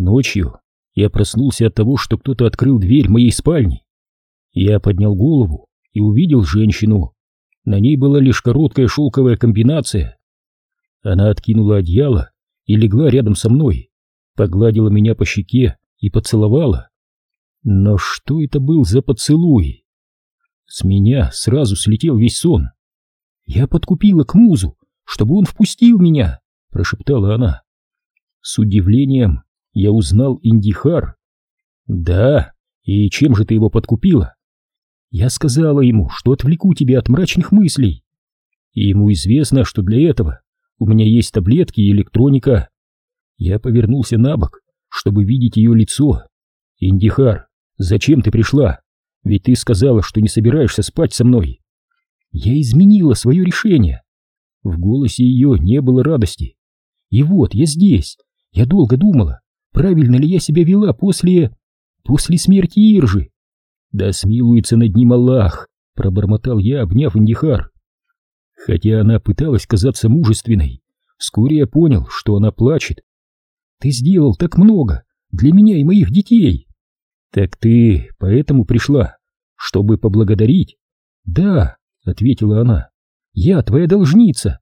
Ночью я проснулся от того, что кто-то открыл дверь моей спальни. Я поднял голову и увидел женщину. На ней была лишь короткая шелковая комбинация. Она откинула одеяло и легла рядом со мной, погладила меня по щеке и поцеловала. Но что это был за поцелуй? С меня сразу слетел весь сон. «Я подкупила к музу, чтобы он впустил меня», — прошептала она. С удивлением я узнал Индихар. «Да, и чем же ты его подкупила?» Я сказала ему, что отвлеку тебя от мрачных мыслей. И ему известно, что для этого у меня есть таблетки и электроника. Я повернулся на бок, чтобы видеть ее лицо. Индихар, зачем ты пришла? Ведь ты сказала, что не собираешься спать со мной. Я изменила свое решение. В голосе ее не было радости. И вот, я здесь. Я долго думала, правильно ли я себя вела после... после смерти Иржи. Да смилуется над ним Аллах, пробормотал я, обняв Индихар. Хотя она пыталась казаться мужественной, вскоре я понял, что она плачет. Ты сделал так много для меня и моих детей. Так ты поэтому пришла, чтобы поблагодарить? Да, ответила она. Я твоя должница.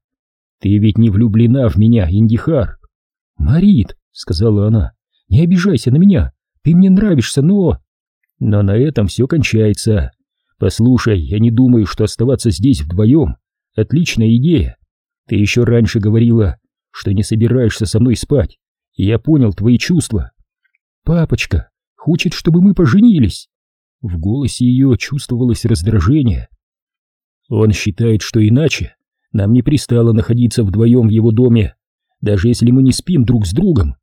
Ты ведь не влюблена в меня, Индихар. Марит, сказала она, не обижайся на меня. Ты мне нравишься, но... Но на этом все кончается. Послушай, я не думаю, что оставаться здесь вдвоем — отличная идея. Ты еще раньше говорила, что не собираешься со мной спать, и я понял твои чувства. Папочка хочет, чтобы мы поженились. В голосе ее чувствовалось раздражение. Он считает, что иначе нам не пристало находиться вдвоем в его доме, даже если мы не спим друг с другом.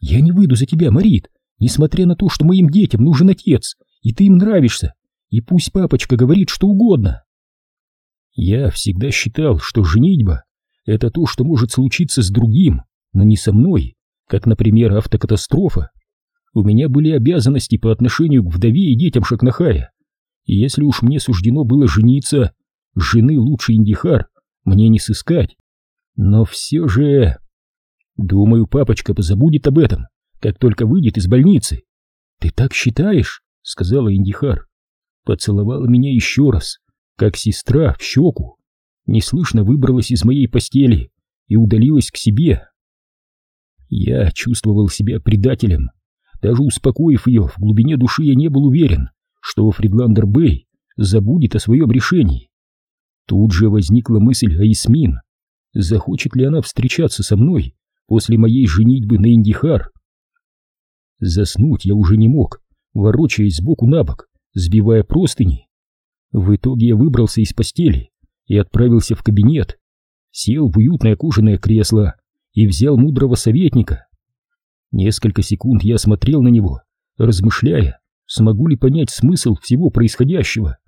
Я не выйду за тебя, Марит, Несмотря на то, что моим детям нужен отец, и ты им нравишься, и пусть папочка говорит что угодно. Я всегда считал, что женитьба — это то, что может случиться с другим, но не со мной, как, например, автокатастрофа. У меня были обязанности по отношению к вдове и детям Шакнахая, и если уж мне суждено было жениться, жены лучше Индихар мне не сыскать. Но все же... Думаю, папочка позабудет об этом как только выйдет из больницы. Ты так считаешь? сказала Индихар. Поцеловала меня еще раз, как сестра в щеку. Неслышно выбралась из моей постели и удалилась к себе. Я чувствовал себя предателем. Даже успокоив ее, в глубине души я не был уверен, что Фридландер Бэй забудет о своем решении. Тут же возникла мысль о Исмин. Захочет ли она встречаться со мной после моей женитьбы на Индихар? Заснуть я уже не мог, ворочаясь сбоку на бок, сбивая простыни. В итоге я выбрался из постели и отправился в кабинет, сел в уютное кожаное кресло и взял мудрого советника. Несколько секунд я смотрел на него, размышляя, смогу ли понять смысл всего происходящего.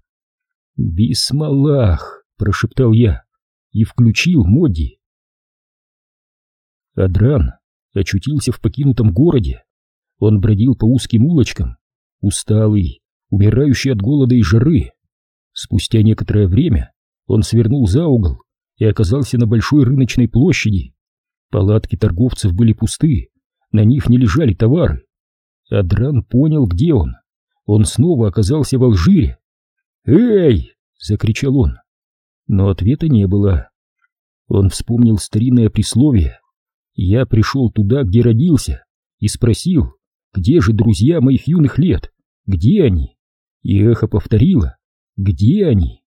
«Бисмаллах!» — прошептал я и включил Модди. Адран очутился в покинутом городе, он бродил по узким улочкам, усталый, умирающий от голода и жары. Спустя некоторое время он свернул за угол и оказался на большой рыночной площади. Палатки торговцев были пусты, на них не лежали товары. Адран понял, где он. Он снова оказался в Алжире. «Эй!» — закричал он. Но ответа не было. Он вспомнил старинное присловие. «Я пришел туда, где родился, и спросил, где же друзья моих юных лет? Где они? И эхо повторило. Где они?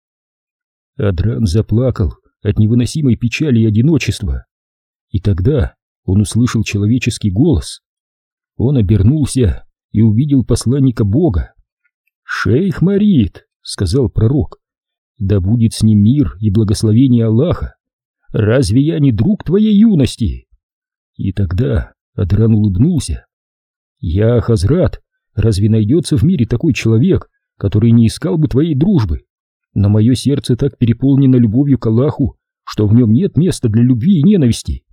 Адран заплакал от невыносимой печали и одиночества. И тогда он услышал человеческий голос. Он обернулся и увидел посланника Бога. «Шейх Марит», — сказал пророк, — «да будет с ним мир и благословение Аллаха. Разве я не друг твоей юности?» И тогда Адран улыбнулся «Я Хазрат, разве найдется в мире такой человек, который не искал бы твоей дружбы? Но мое сердце так переполнено любовью к Аллаху, что в нем нет места для любви и ненависти».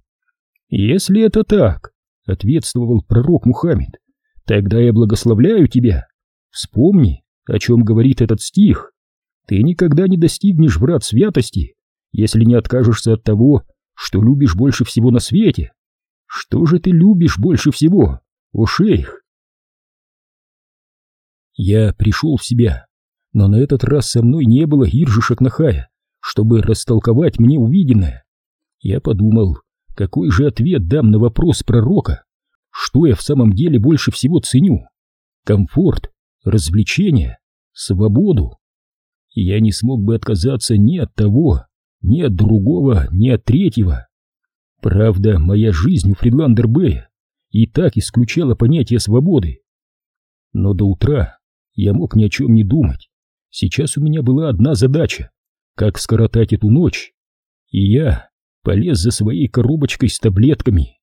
«Если это так», — ответствовал пророк Мухаммед, — «тогда я благословляю тебя. Вспомни, о чем говорит этот стих. Ты никогда не достигнешь врат святости, если не откажешься от того, что любишь больше всего на свете. Что же ты любишь больше всего?» о шейх. Я пришел в себя, но на этот раз со мной не было Иржи Шакнахая, чтобы растолковать мне увиденное. Я подумал, какой же ответ дам на вопрос пророка, что я в самом деле больше всего ценю? Комфорт, развлечение, свободу. Я не смог бы отказаться ни от того, ни от другого, ни от третьего. Правда, моя жизнь у Фридландер-Бэя и так исключала понятие свободы. Но до утра я мог ни о чем не думать. Сейчас у меня была одна задача — как скоротать эту ночь. И я полез за своей коробочкой с таблетками.